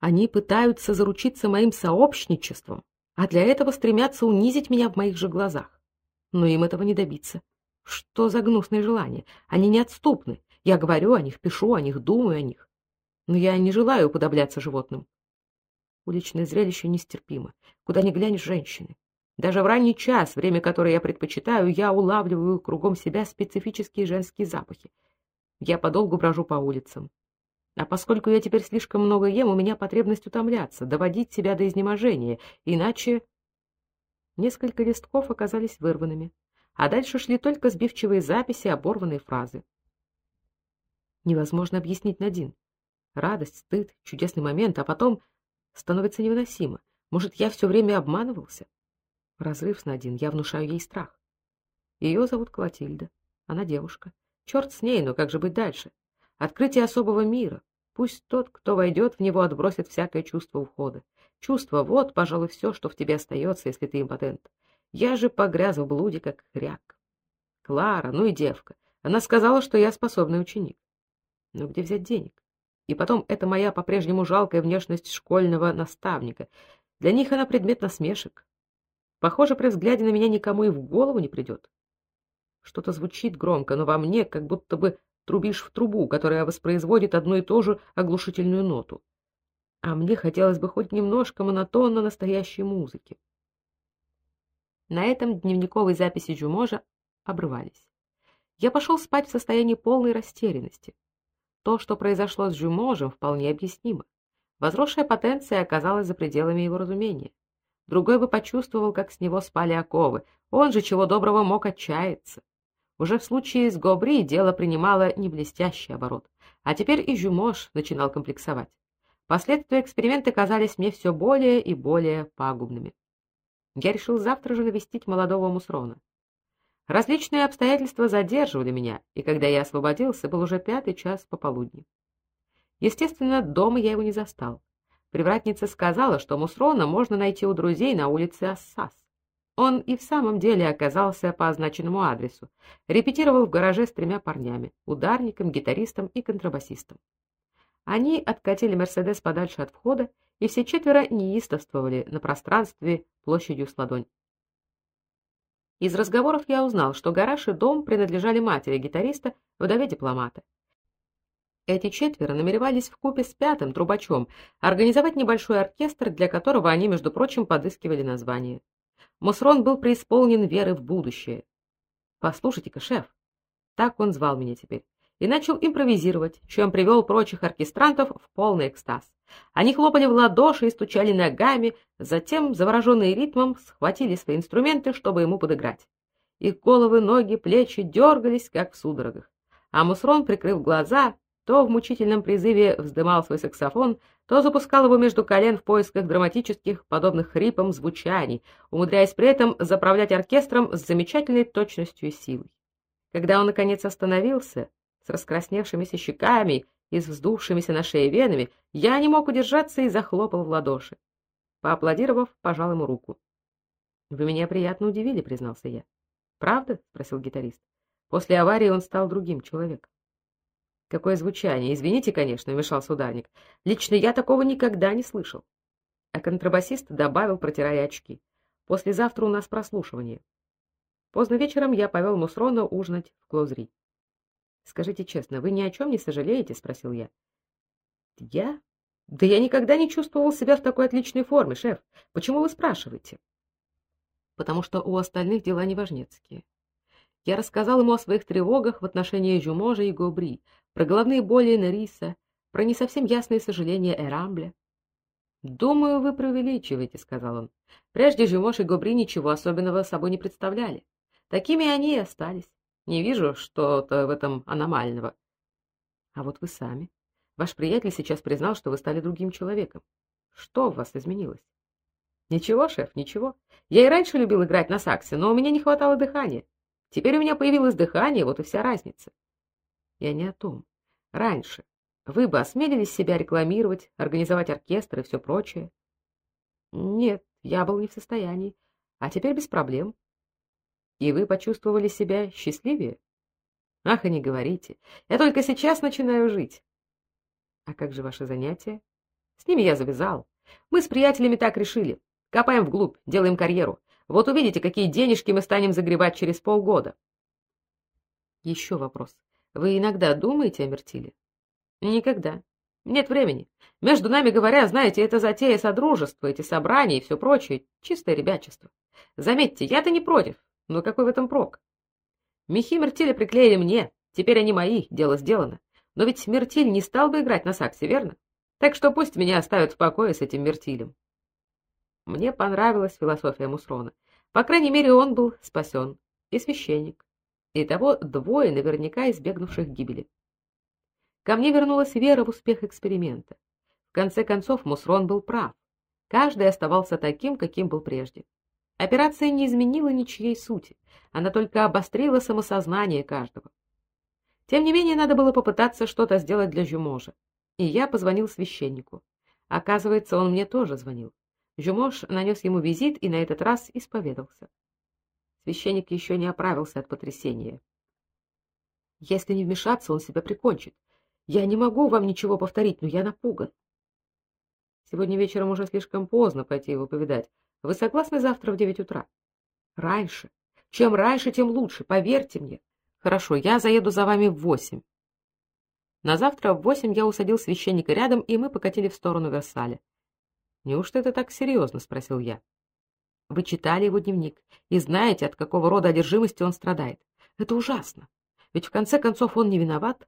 Они пытаются заручиться моим сообщничеством, а для этого стремятся унизить меня в моих же глазах. Но им этого не добиться. Что за гнусное желание? Они неотступны. Я говорю о них, пишу о них, думаю о них. Но я не желаю уподобляться животным. Уличное зрелище нестерпимо. Куда ни глянешь женщины. Даже в ранний час, время которое я предпочитаю, я улавливаю кругом себя специфические женские запахи. Я подолгу брожу по улицам. А поскольку я теперь слишком много ем, у меня потребность утомляться, доводить себя до изнеможения, иначе... Несколько листков оказались вырванными, а дальше шли только сбивчивые записи, оборванные фразы. Невозможно объяснить Надин. Радость, стыд, чудесный момент, а потом становится невыносимо. Может, я все время обманывался? Разрыв с Надин, я внушаю ей страх. Ее зовут Клотильда. Она девушка. Черт с ней, но как же быть дальше? Открытие особого мира. Пусть тот, кто войдет в него, отбросит всякое чувство ухода. Чувство — вот, пожалуй, все, что в тебе остается, если ты импотент. Я же погряз в блуде, как хряк. Клара, ну и девка. Она сказала, что я способный ученик. Но где взять денег? И потом, это моя по-прежнему жалкая внешность школьного наставника. Для них она предмет насмешек. Похоже, при взгляде на меня никому и в голову не придет. Что-то звучит громко, но во мне как будто бы трубишь в трубу, которая воспроизводит одну и ту же оглушительную ноту. А мне хотелось бы хоть немножко монотонно настоящей музыки. На этом дневниковые записи Жуможа обрывались. Я пошел спать в состоянии полной растерянности. То, что произошло с Жуможем, вполне объяснимо. Возросшая потенция оказалась за пределами его разумения. Другой бы почувствовал, как с него спали оковы. Он же чего доброго мог отчаяться. Уже в случае с Гобри дело принимало не блестящий оборот, а теперь и Жюмош начинал комплексовать. Последствия эксперимента казались мне все более и более пагубными. Я решил завтра же навестить молодого Мусрона. Различные обстоятельства задерживали меня, и когда я освободился, был уже пятый час пополудни. Естественно, дома я его не застал. Привратница сказала, что Мусрона можно найти у друзей на улице Ассас. Он и в самом деле оказался по означенному адресу. Репетировал в гараже с тремя парнями: ударником, гитаристом и контрабасистом. Они откатили Мерседес подальше от входа, и все четверо неистовствовали на пространстве площадью с ладонь. Из разговоров я узнал, что гараж и дом принадлежали матери гитариста, вдове дипломата. Эти четверо намеревались вкупе с пятым трубачом организовать небольшой оркестр, для которого они, между прочим, подыскивали название. Мусрон был преисполнен веры в будущее. «Послушайте-ка, шеф!» Так он звал меня теперь. И начал импровизировать, чем привел прочих оркестрантов в полный экстаз. Они хлопали в ладоши и стучали ногами, затем, завороженные ритмом, схватили свои инструменты, чтобы ему подыграть. Их головы, ноги, плечи дергались, как в судорогах. А Мусрон, прикрыв глаза, то в мучительном призыве вздымал свой саксофон, то запускал его между колен в поисках драматических, подобных хрипам, звучаний, умудряясь при этом заправлять оркестром с замечательной точностью и силой. Когда он, наконец, остановился, с раскрасневшимися щеками и с вздувшимися на шее венами, я не мог удержаться и захлопал в ладоши. Поаплодировав, пожал ему руку. — Вы меня приятно удивили, — признался я. — Правда? — спросил гитарист. После аварии он стал другим человеком. Какое звучание! Извините, конечно, вмешался ударник. Лично я такого никогда не слышал. А контрабасист добавил, протирая очки. Послезавтра у нас прослушивание. Поздно вечером я повел Мусрона ужинать в Клозри. Скажите честно, вы ни о чем не сожалеете, спросил я. Я? Да я никогда не чувствовал себя в такой отличной форме, шеф. Почему вы спрашиваете? Потому что у остальных дела неважнецкие. Я рассказал ему о своих тревогах в отношении Жюможа и Гобри, про головные боли Нериса, про не совсем ясные сожаления Эрамбля. «Думаю, вы преувеличиваете», — сказал он. «Прежде Жюмош и Гобри ничего особенного собой не представляли. Такими они и остались. Не вижу что-то в этом аномального». «А вот вы сами. Ваш приятель сейчас признал, что вы стали другим человеком. Что в вас изменилось?» «Ничего, шеф, ничего. Я и раньше любил играть на саксе, но у меня не хватало дыхания. Теперь у меня появилось дыхание, вот и вся разница». «Я не о том. Раньше. Вы бы осмелились себя рекламировать, организовать оркестр и все прочее? Нет, я был не в состоянии. А теперь без проблем. И вы почувствовали себя счастливее? Ах, и не говорите. Я только сейчас начинаю жить. А как же ваши занятия? С ними я завязал. Мы с приятелями так решили. Копаем вглубь, делаем карьеру. Вот увидите, какие денежки мы станем загребать через полгода. Еще вопрос. Вы иногда думаете о Мертиле? Никогда. Нет времени. Между нами говоря, знаете, это затея содружества, эти собрания и все прочее, чистое ребячество. Заметьте, я-то не против, но какой в этом прок? Мехи Мертиля приклеили мне, теперь они мои, дело сделано. Но ведь Мертиль не стал бы играть на саксе, верно? Так что пусть меня оставят в покое с этим Мертилем. Мне понравилась философия Мусрона. По крайней мере, он был спасен. И священник. И того двое, наверняка избегнувших гибели. Ко мне вернулась вера в успех эксперимента. В конце концов, Мусрон был прав. Каждый оставался таким, каким был прежде. Операция не изменила ничьей сути, она только обострила самосознание каждого. Тем не менее, надо было попытаться что-то сделать для Жюможа. И я позвонил священнику. Оказывается, он мне тоже звонил. Жюмош нанес ему визит и на этот раз исповедался. Священник еще не оправился от потрясения. Если не вмешаться, он себя прикончит. Я не могу вам ничего повторить, но я напуган. Сегодня вечером уже слишком поздно пойти его повидать. Вы согласны завтра в девять утра? Раньше. Чем раньше, тем лучше, поверьте мне. Хорошо, я заеду за вами в восемь. На завтра в восемь я усадил священника рядом, и мы покатили в сторону Версаля. Неужто это так серьезно?» — спросил я. Вы читали его дневник и знаете, от какого рода одержимости он страдает. Это ужасно. Ведь в конце концов он не виноват.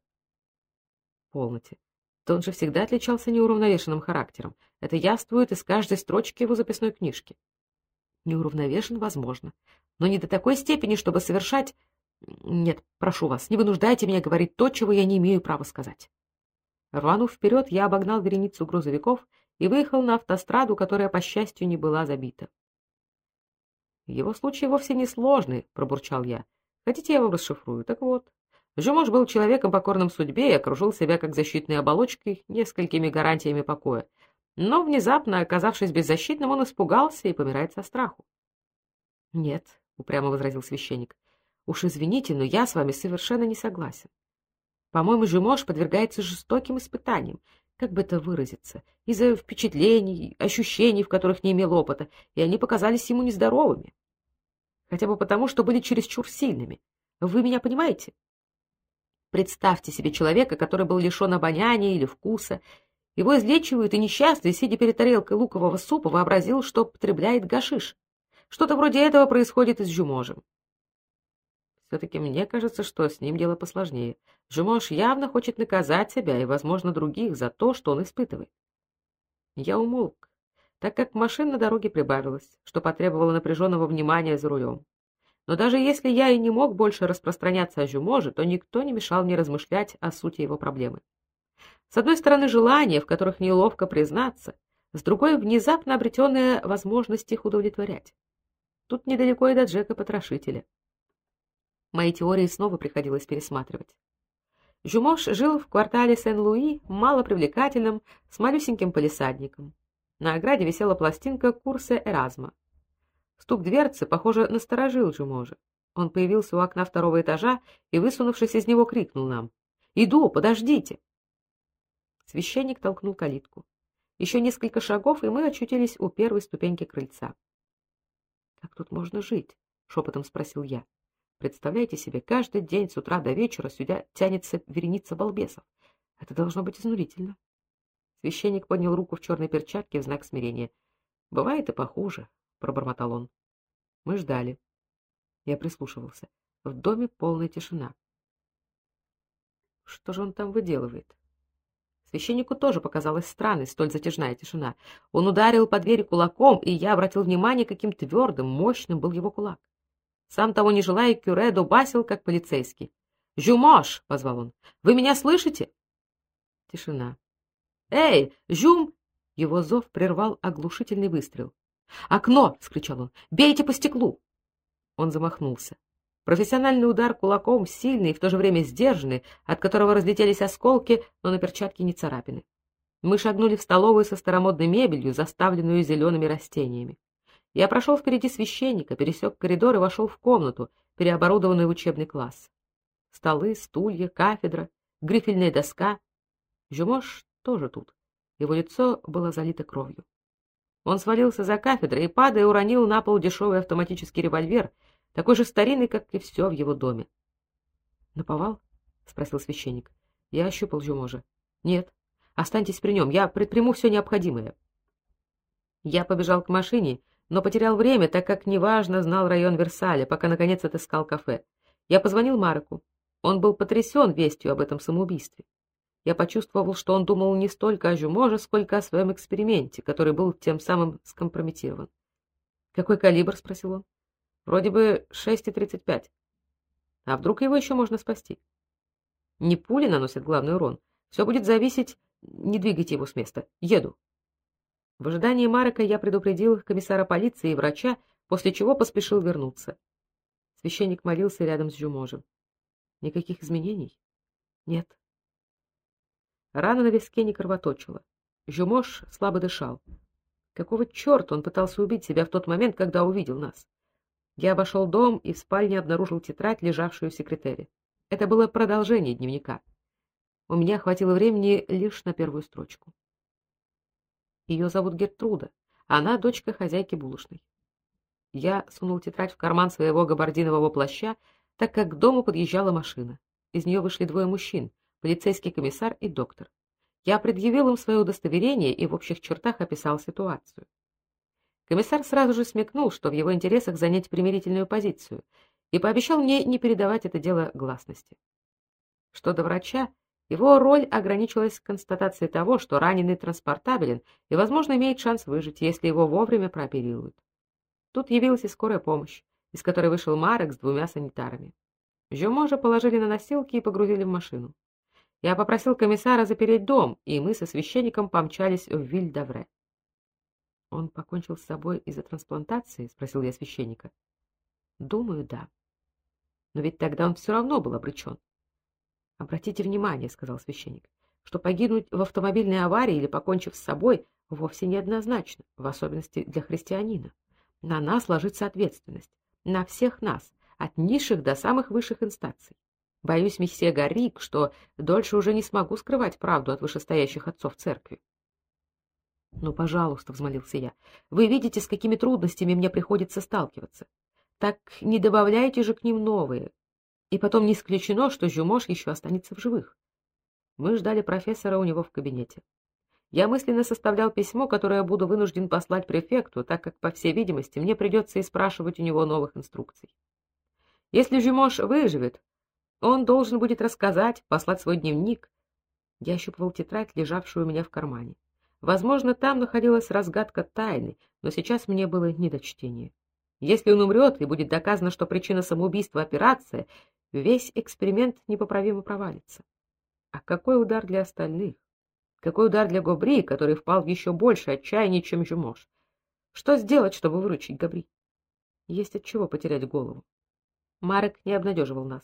Полноте. То он же всегда отличался неуравновешенным характером. Это явствует из каждой строчки его записной книжки. Неуравновешен, возможно, но не до такой степени, чтобы совершать... Нет, прошу вас, не вынуждайте меня говорить то, чего я не имею права сказать. Рванув вперед, я обогнал вереницу грузовиков и выехал на автостраду, которая, по счастью, не была забита. Его случай вовсе не сложный, пробурчал я. Хотите, я вам расшифрую? Так вот, Жумош был человеком покорным судьбе и окружил себя как защитной оболочкой несколькими гарантиями покоя. Но внезапно, оказавшись беззащитным, он испугался и помирает со страху. "Нет", упрямо возразил священник. "Уж извините, но я с вами совершенно не согласен. По-моему, Жумош подвергается жестоким испытаниям, как бы это выразиться, из-за впечатлений, ощущений, в которых не имел опыта, и они показались ему нездоровыми. Хотя бы потому, что были чересчур сильными. Вы меня понимаете? Представьте себе человека, который был лишен обоняния или вкуса. Его излечивают, и несчастный, сидя перед тарелкой лукового супа, вообразил, что потребляет гашиш. Что-то вроде этого происходит и с Жюможем. Все-таки мне кажется, что с ним дело посложнее. Жюмож явно хочет наказать себя и, возможно, других за то, что он испытывает. Я умолк, так как машин на дороге прибавилось, что потребовало напряженного внимания за рулем. Но даже если я и не мог больше распространяться о Жюможе, то никто не мешал мне размышлять о сути его проблемы. С одной стороны, желания, в которых неловко признаться, с другой внезапно обретенная возможность их удовлетворять. Тут недалеко и до Джека Потрошителя. Мои теории снова приходилось пересматривать. Жюмош жил в квартале Сен-Луи, малопривлекательном, с малюсеньким полисадником. На ограде висела пластинка курса Эразма. Стук дверцы, похоже, насторожил Джуможа. Он появился у окна второго этажа и, высунувшись из него, крикнул нам: "Иду, подождите!" Священник толкнул калитку. Еще несколько шагов, и мы очутились у первой ступеньки крыльца. "Как тут можно жить?" шепотом спросил я. Представляете себе, каждый день с утра до вечера сюда тянется вереница балбесов. Это должно быть изнурительно. Священник поднял руку в черной перчатке в знак смирения. Бывает и похуже, пробормотал он. Мы ждали. Я прислушивался. В доме полная тишина. Что же он там выделывает? Священнику тоже показалась странной столь затяжная тишина. Он ударил по двери кулаком, и я обратил внимание, каким твердым, мощным был его кулак. Сам того не желая, Кюре дубасил, как полицейский. «Жюмош!» — позвал он. «Вы меня слышите?» Тишина. «Эй, Жюм!» Его зов прервал оглушительный выстрел. «Окно!» — вскричал он. «Бейте по стеклу!» Он замахнулся. Профессиональный удар кулаком, сильный и в то же время сдержанный, от которого разлетелись осколки, но на перчатке не царапины. Мы шагнули в столовую со старомодной мебелью, заставленную зелеными растениями. Я прошел впереди священника, пересек коридор и вошел в комнату, переоборудованную в учебный класс. Столы, стулья, кафедра, грифельная доска. Жюмош тоже тут. Его лицо было залито кровью. Он свалился за кафедрой и, падая, уронил на пол дешевый автоматический револьвер, такой же старинный, как и все в его доме. — Наповал? — спросил священник. Я ощупал Жюможа. — Нет. Останьтесь при нем, я предприму все необходимое. Я побежал к машине, но потерял время, так как неважно знал район Версаля, пока, наконец, отыскал кафе. Я позвонил Мареку. Он был потрясен вестью об этом самоубийстве. Я почувствовал, что он думал не столько о Жюможе, сколько о своем эксперименте, который был тем самым скомпрометирован. «Какой калибр?» — спросил он. «Вроде бы 6,35. А вдруг его еще можно спасти?» «Не пули наносят главный урон. Все будет зависеть... Не двигайте его с места. Еду». В ожидании Марека я предупредил комиссара полиции и врача, после чего поспешил вернуться. Священник молился рядом с Жюможем. Никаких изменений? Нет. Рана на виске не кровоточила. Жюмош слабо дышал. Какого черта он пытался убить себя в тот момент, когда увидел нас? Я обошел дом и в спальне обнаружил тетрадь, лежавшую в секретаре. Это было продолжение дневника. У меня хватило времени лишь на первую строчку. Ее зовут Гертруда. Она дочка хозяйки булочной. Я сунул тетрадь в карман своего габардинового плаща, так как к дому подъезжала машина. Из нее вышли двое мужчин полицейский комиссар и доктор. Я предъявил им свое удостоверение и в общих чертах описал ситуацию. Комиссар сразу же смекнул, что в его интересах занять примирительную позицию, и пообещал мне не передавать это дело гласности. Что до врача, его роль ограничилась констатацией того, что раненый транспортабелен и, возможно, имеет шанс выжить, если его вовремя прооперируют. Тут явилась и скорая помощь, из которой вышел Марек с двумя санитарами. Жюможа положили на носилки и погрузили в машину. Я попросил комиссара запереть дом, и мы со священником помчались в Виль-Давре. Он покончил с собой из-за трансплантации, спросил я священника. Думаю, да. Но ведь тогда он все равно был обречен. Обратите внимание, сказал священник, что погибнуть в автомобильной аварии или покончив с собой вовсе не однозначно, в особенности для христианина. На нас ложится ответственность, на всех нас, от низших до самых высших инстанций. Боюсь, месье Гарик, что дольше уже не смогу скрывать правду от вышестоящих отцов церкви. Ну, пожалуйста, взмолился я. Вы видите, с какими трудностями мне приходится сталкиваться. Так не добавляйте же к ним новые. И потом не исключено, что Жюмош еще останется в живых. Мы ждали профессора у него в кабинете. Я мысленно составлял письмо, которое буду вынужден послать префекту, так как, по всей видимости, мне придется и спрашивать у него новых инструкций. Если Жюмош выживет, он должен будет рассказать, послать свой дневник. Я ощупывал тетрадь, лежавшую у меня в кармане. Возможно, там находилась разгадка тайны, но сейчас мне было не до чтения. Если он умрет и будет доказано, что причина самоубийства операция, весь эксперимент непоправимо провалится. А какой удар для остальных? Какой удар для Гобри, который впал в еще больше отчаяние, чем Жюмош? Что сделать, чтобы выручить Гобри? Есть от чего потерять голову. Марек не обнадеживал нас.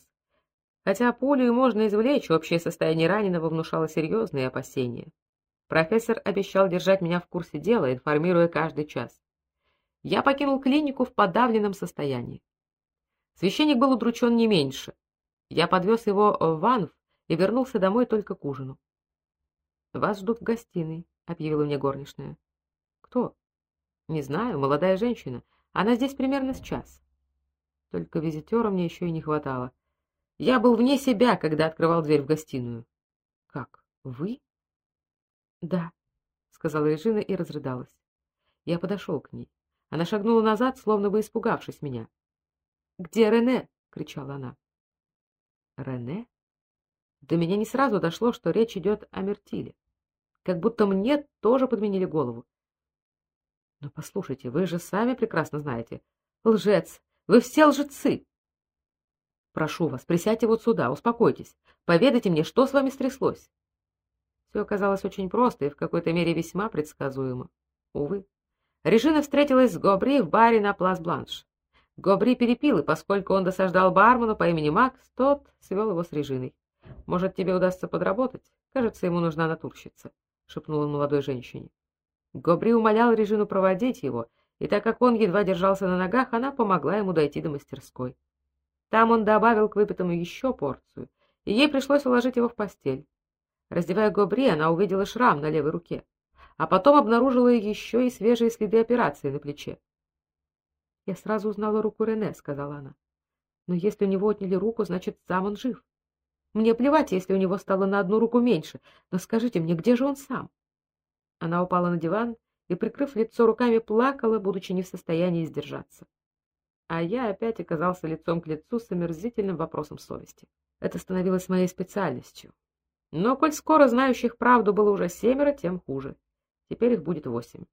Хотя пулю можно извлечь, общее состояние раненого внушало серьезные опасения. Профессор обещал держать меня в курсе дела, информируя каждый час. Я покинул клинику в подавленном состоянии. Священник был удручен не меньше. Я подвез его в Ванф и вернулся домой только к ужину. «Вас ждут в гостиной», — объявила мне горничная. «Кто?» «Не знаю, молодая женщина. Она здесь примерно с час». Только визитера мне еще и не хватало. Я был вне себя, когда открывал дверь в гостиную. Как? Вы? Да, сказала Режина и разрыдалась. Я подошел к ней. Она шагнула назад, словно бы испугавшись меня. Где Рене? кричала она. Рене? До меня не сразу дошло, что речь идет о Мертиле. Как будто мне тоже подменили голову. Но послушайте, вы же сами прекрасно знаете. Лжец! Вы все лжецы! Прошу вас, присядьте вот сюда, успокойтесь. Поведайте мне, что с вами стряслось. Все оказалось очень просто и в какой-то мере весьма предсказуемо. Увы. Режина встретилась с Гобри в баре на Плас-Бланш. Гобри перепил, и поскольку он досаждал бармену по имени Макс, тот свел его с Режиной. «Может, тебе удастся подработать? Кажется, ему нужна натурщица», — шепнул он молодой женщине. Гобри умолял Режину проводить его, и так как он едва держался на ногах, она помогла ему дойти до мастерской. Там он добавил к выпитому еще порцию, и ей пришлось уложить его в постель. Раздевая Гобри, она увидела шрам на левой руке. А потом обнаружила еще и свежие следы операции на плече. «Я сразу узнала руку Рене», — сказала она. «Но если у него отняли руку, значит, сам он жив. Мне плевать, если у него стало на одну руку меньше, но скажите мне, где же он сам?» Она упала на диван и, прикрыв лицо руками, плакала, будучи не в состоянии сдержаться. А я опять оказался лицом к лицу с омерзительным вопросом совести. Это становилось моей специальностью. Но коль скоро знающих правду было уже семеро, тем хуже. Теперь их будет восемь.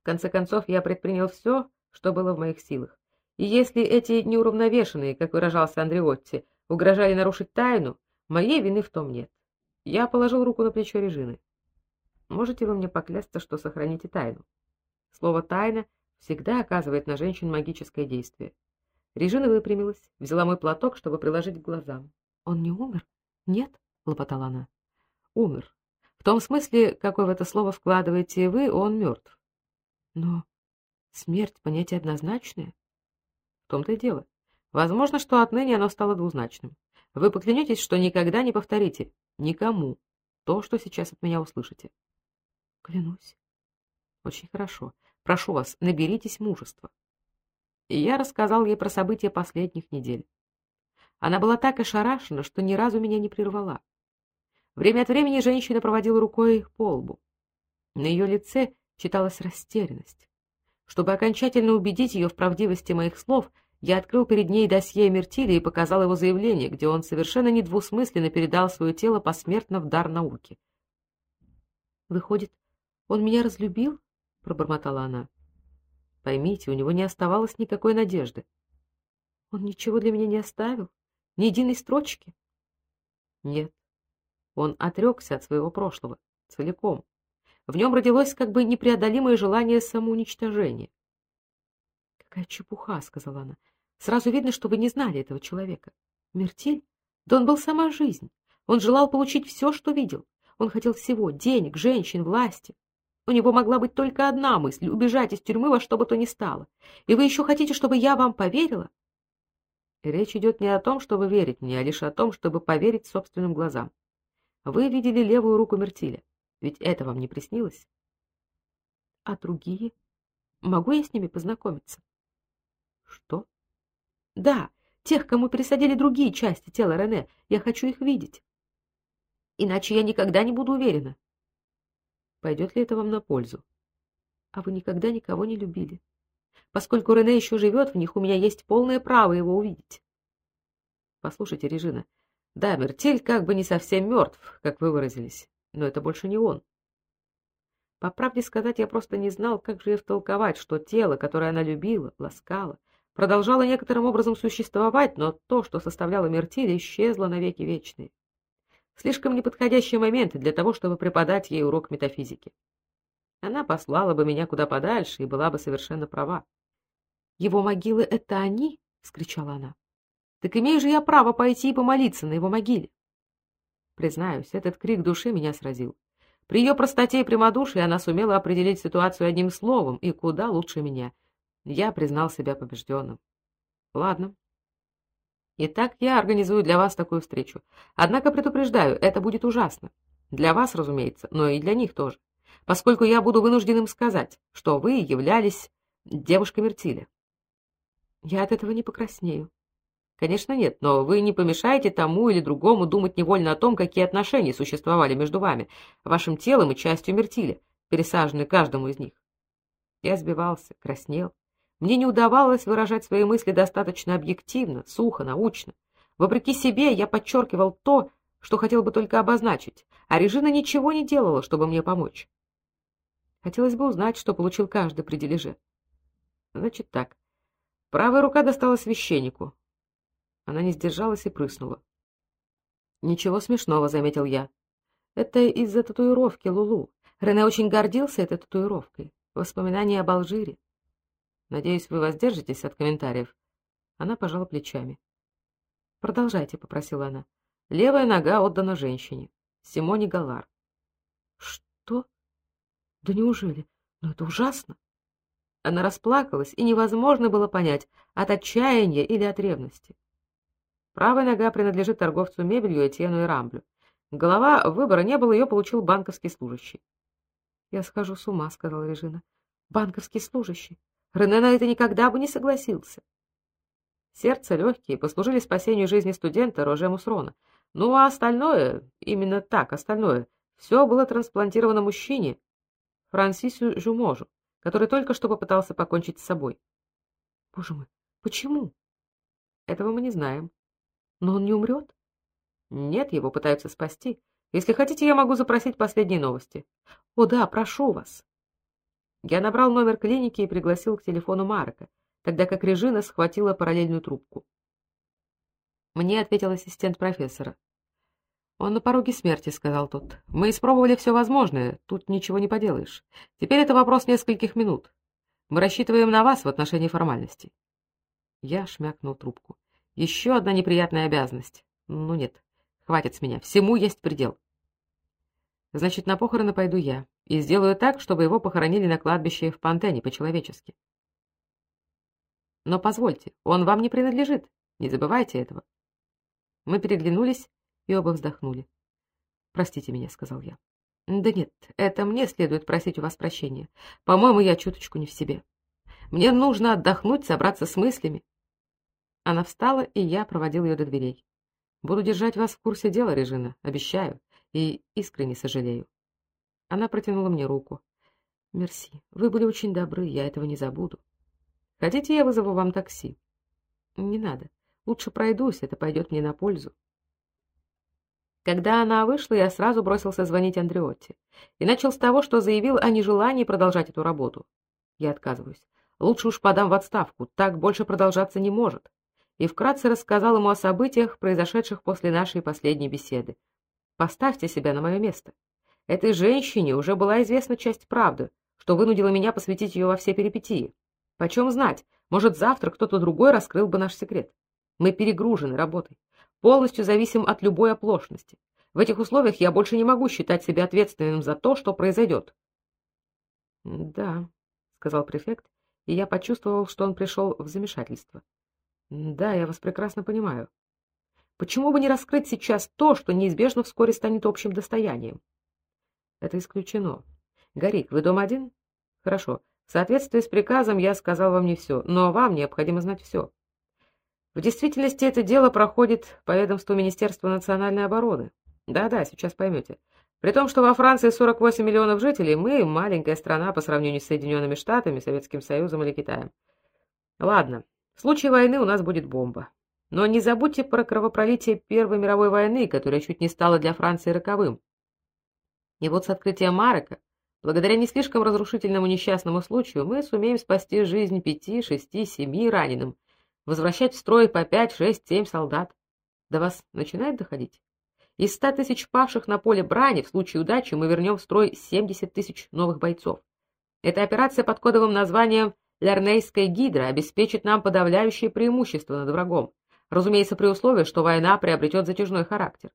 В конце концов, я предпринял все, что было в моих силах. И если эти неуравновешенные, как выражался Андреотти, угрожали нарушить тайну, моей вины в том нет. Я положил руку на плечо Режины. Можете вы мне поклясться, что сохраните тайну? Слово «тайна» всегда оказывает на женщин магическое действие. Режина выпрямилась, взяла мой платок, чтобы приложить к глазам. «Он не умер? Нет?» — лопотала она. «Умер. В том смысле, какой в это слово вкладываете вы, он мертв. Но смерть — понятие однозначное. В том-то и дело. Возможно, что отныне оно стало двузначным. Вы поклянетесь, что никогда не повторите никому то, что сейчас от меня услышите. Клянусь. Очень хорошо. Прошу вас, наберитесь мужества. И я рассказал ей про события последних недель. Она была так ошарашена, что ни разу меня не прервала. Время от времени женщина проводила рукой по лбу. На ее лице читалась растерянность. Чтобы окончательно убедить ее в правдивости моих слов, я открыл перед ней досье Мертиля и показал его заявление, где он совершенно недвусмысленно передал свое тело посмертно в дар науки. Выходит, он меня разлюбил? пробормотала она. Поймите, у него не оставалось никакой надежды. Он ничего для меня не оставил, ни единой строчки. Нет. Он отрекся от своего прошлого целиком. В нем родилось как бы непреодолимое желание самоуничтожения. Какая чепуха, сказала она. Сразу видно, что вы не знали этого человека. Мертиль? Да он был сама жизнь. Он желал получить все, что видел. Он хотел всего: денег, женщин, власти. У него могла быть только одна мысль убежать из тюрьмы во что бы то ни стало. И вы еще хотите, чтобы я вам поверила? Речь идет не о том, чтобы верить мне, а лишь о том, чтобы поверить собственным глазам. Вы видели левую руку Мертиля. Ведь это вам не приснилось? А другие? Могу я с ними познакомиться? Что? Да, тех, кому пересадили другие части тела Рене. Я хочу их видеть. Иначе я никогда не буду уверена. Пойдет ли это вам на пользу? А вы никогда никого не любили. Поскольку Рене еще живет в них, у меня есть полное право его увидеть. Послушайте, Режина, да, Мертель как бы не совсем мертв, как вы выразились, но это больше не он. По правде сказать, я просто не знал, как же ей втолковать, что тело, которое она любила, ласкала, продолжало некоторым образом существовать, но то, что составляло Мертиль, исчезло навеки вечные. Слишком неподходящий момент для того, чтобы преподать ей урок метафизики. Она послала бы меня куда подальше и была бы совершенно права. Его могилы это они, вскричала она. Так имею же я право пойти и помолиться на его могиле. Признаюсь, этот крик души меня сразил. При ее простоте и прямодушии она сумела определить ситуацию одним словом, и куда лучше меня. Я признал себя побежденным. Ладно, Итак, я организую для вас такую встречу. Однако предупреждаю, это будет ужасно. Для вас, разумеется, но и для них тоже. Поскольку я буду вынужден им сказать, что вы являлись девушкой Мертиля. Я от этого не покраснею. Конечно, нет, но вы не помешаете тому или другому думать невольно о том, какие отношения существовали между вами, вашим телом и частью Мертиля, пересаженной каждому из них. Я сбивался, краснел, мне не удавалось выражать свои мысли достаточно объективно, сухо, научно. Вопреки себе я подчеркивал то, что хотел бы только обозначить, а Режина ничего не делала, чтобы мне помочь. Хотелось бы узнать, что получил каждый при дележе. Значит так. Правая рука досталась священнику. Она не сдержалась и прыснула. Ничего смешного, заметил я. Это из-за татуировки Лулу. Рене очень гордился этой татуировкой. Воспоминания об Алжире. Надеюсь, вы воздержитесь от комментариев. Она пожала плечами. Продолжайте, попросила она. Левая нога отдана женщине, Симоне Галар. Что? Да неужели? Ну это ужасно. Она расплакалась, и невозможно было понять, от отчаяния или от ревности. Правая нога принадлежит торговцу мебелью Этьену и Рамблю. Голова выбора не было, ее получил банковский служащий. Я схожу с ума, сказала Режина. Банковский служащий. Рене на это никогда бы не согласился. Сердце легкие послужили спасению жизни студента Роже Мусрона. Ну а остальное, именно так, остальное, все было трансплантировано мужчине, Франсису Жуможу, который только что попытался покончить с собой. Боже мой, почему? Этого мы не знаем. Но он не умрет? Нет, его пытаются спасти. Если хотите, я могу запросить последние новости. О да, прошу вас. Я набрал номер клиники и пригласил к телефону Марка, тогда как Режина схватила параллельную трубку. Мне ответил ассистент профессора. Он на пороге смерти, сказал тот. Мы испробовали все возможное, тут ничего не поделаешь. Теперь это вопрос нескольких минут. Мы рассчитываем на вас в отношении формальностей. Я шмякнул трубку. Еще одна неприятная обязанность. Ну нет, хватит с меня. Всему есть предел. Значит, на похороны пойду я и сделаю так, чтобы его похоронили на кладбище в Пантене по-человечески. Но позвольте, он вам не принадлежит. Не забывайте этого. Мы переглянулись и оба вздохнули. Простите меня, сказал я. Да нет, это мне следует просить у вас прощения. По-моему, я чуточку не в себе. Мне нужно отдохнуть, собраться с мыслями. Она встала, и я проводил ее до дверей. Буду держать вас в курсе дела, Режина, обещаю, и искренне сожалею. Она протянула мне руку. Мерси. Вы были очень добры, я этого не забуду. Хотите, я вызову вам такси? Не надо. Лучше пройдусь, это пойдет мне на пользу. Когда она вышла, я сразу бросился звонить Андреотти и начал с того, что заявил о нежелании продолжать эту работу. Я отказываюсь. Лучше уж подам в отставку, так больше продолжаться не может. И вкратце рассказал ему о событиях, произошедших после нашей последней беседы. Поставьте себя на мое место. Этой женщине уже была известна часть правды, что вынудило меня посвятить ее во все перипетии. Почем знать, может, завтра кто-то другой раскрыл бы наш секрет. Мы перегружены работой полностью зависим от любой оплошности. В этих условиях я больше не могу считать себя ответственным за то, что произойдет. — Да, — сказал префект, и я почувствовал, что он пришел в замешательство. — Да, я вас прекрасно понимаю. Почему бы не раскрыть сейчас то, что неизбежно вскоре станет общим достоянием? — Это исключено. Горик, вы дома один? — Хорошо. В соответствии с приказом я сказал вам не все, но вам необходимо знать все. В действительности это дело проходит по ведомству Министерства национальной обороны. Да-да, сейчас поймете. При том, что во Франции 48 миллионов жителей, мы маленькая страна по сравнению с Соединенными Штатами, Советским Союзом или Китаем. Ладно, в случае войны у нас будет бомба. Но не забудьте про кровопролитие Первой мировой войны, которая чуть не стала для Франции роковым. И вот с открытием Марека, благодаря не слишком разрушительному несчастному случаю, мы сумеем спасти жизнь пяти, шести, семи раненым, возвращать в строй по пять, шесть, семь солдат. До вас начинает доходить? Из ста тысяч павших на поле брани в случае удачи мы вернем в строй семьдесят тысяч новых бойцов. Эта операция под кодовым названием «Лернейская гидра» обеспечит нам подавляющее преимущество над врагом, разумеется, при условии, что война приобретет затяжной характер.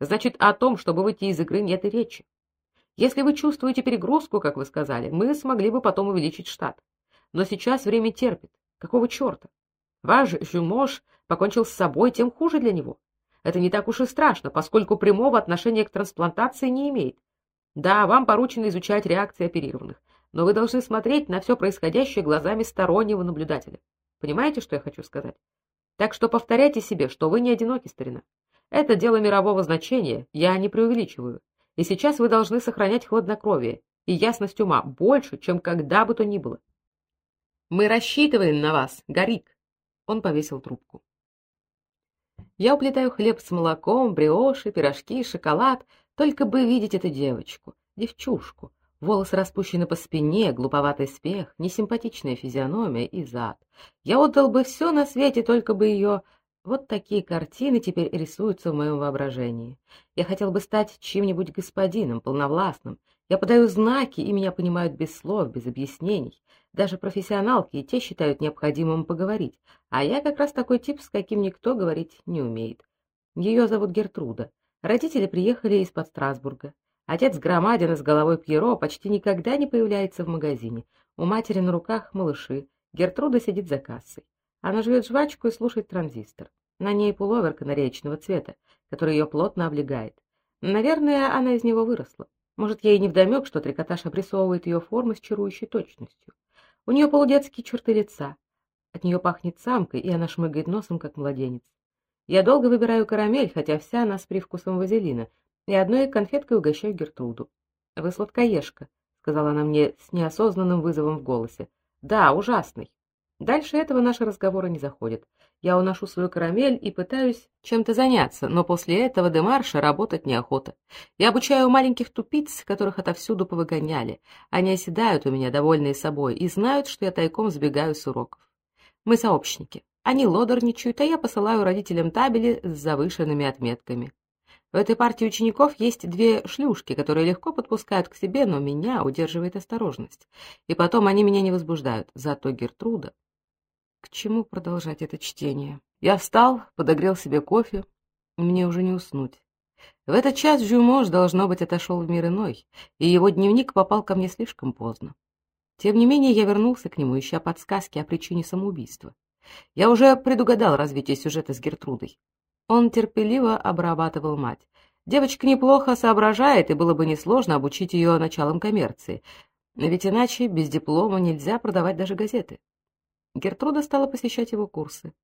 Значит, о том, чтобы выйти из игры, нет и речи. Если вы чувствуете перегрузку, как вы сказали, мы смогли бы потом увеличить штат. Но сейчас время терпит. Какого черта? Ваш Жюмош покончил с собой, тем хуже для него. Это не так уж и страшно, поскольку прямого отношения к трансплантации не имеет. Да, вам поручено изучать реакции оперированных, но вы должны смотреть на все происходящее глазами стороннего наблюдателя. Понимаете, что я хочу сказать? Так что повторяйте себе, что вы не одиноки, старина. Это дело мирового значения, я не преувеличиваю. И сейчас вы должны сохранять хладнокровие и ясность ума больше, чем когда бы то ни было. Мы рассчитываем на вас, Гарик. Он повесил трубку. Я уплетаю хлеб с молоком, бриоши, пирожки, шоколад, только бы видеть эту девочку, девчушку. Волосы распущены по спине, глуповатый смех, несимпатичная физиономия и зад. Я отдал бы все на свете, только бы ее... Вот такие картины теперь рисуются в моем воображении. Я хотел бы стать чьим-нибудь господином, полновластным. Я подаю знаки, и меня понимают без слов, без объяснений. Даже профессионалки и те считают необходимым поговорить, а я как раз такой тип, с каким никто говорить не умеет. Ее зовут Гертруда. Родители приехали из-под Страсбурга. Отец громадин с головой Пьеро почти никогда не появляется в магазине. У матери на руках малыши. Гертруда сидит за кассой. Она жует жвачку и слушает транзистор. На ней пуловер канареечного цвета, который ее плотно облегает. Наверное, она из него выросла. Может, ей не вдомек, что трикотаж обрисовывает ее формы с чарующей точностью. У нее полудетские черты лица. От нее пахнет самкой, и она шмыгает носом, как младенец. Я долго выбираю карамель, хотя вся она с привкусом вазелина, и одной конфеткой угощаю Гертруду. — Вы сладкоежка, — сказала она мне с неосознанным вызовом в голосе. — Да, ужасный. Дальше этого наши разговоры не заходят. Я уношу свою карамель и пытаюсь чем-то заняться, но после этого демарша работать неохота. Я обучаю маленьких тупиц, которых отовсюду повыгоняли. Они оседают у меня, довольные собой, и знают, что я тайком сбегаю с уроков. Мы сообщники. Они лодорничают, а я посылаю родителям табели с завышенными отметками. В этой партии учеников есть две шлюшки, которые легко подпускают к себе, но меня удерживает осторожность. И потом они меня не возбуждают. Зато Гертруда... К чему продолжать это чтение? Я встал, подогрел себе кофе. Мне уже не уснуть. В этот час Жюмош, должно быть, отошел в мир иной, и его дневник попал ко мне слишком поздно. Тем не менее, я вернулся к нему, ища подсказки о причине самоубийства. Я уже предугадал развитие сюжета с Гертрудой. Он терпеливо обрабатывал мать. Девочка неплохо соображает, и было бы несложно обучить ее началам коммерции. Ведь иначе без диплома нельзя продавать даже газеты. Гертруда стала посещать его курсы.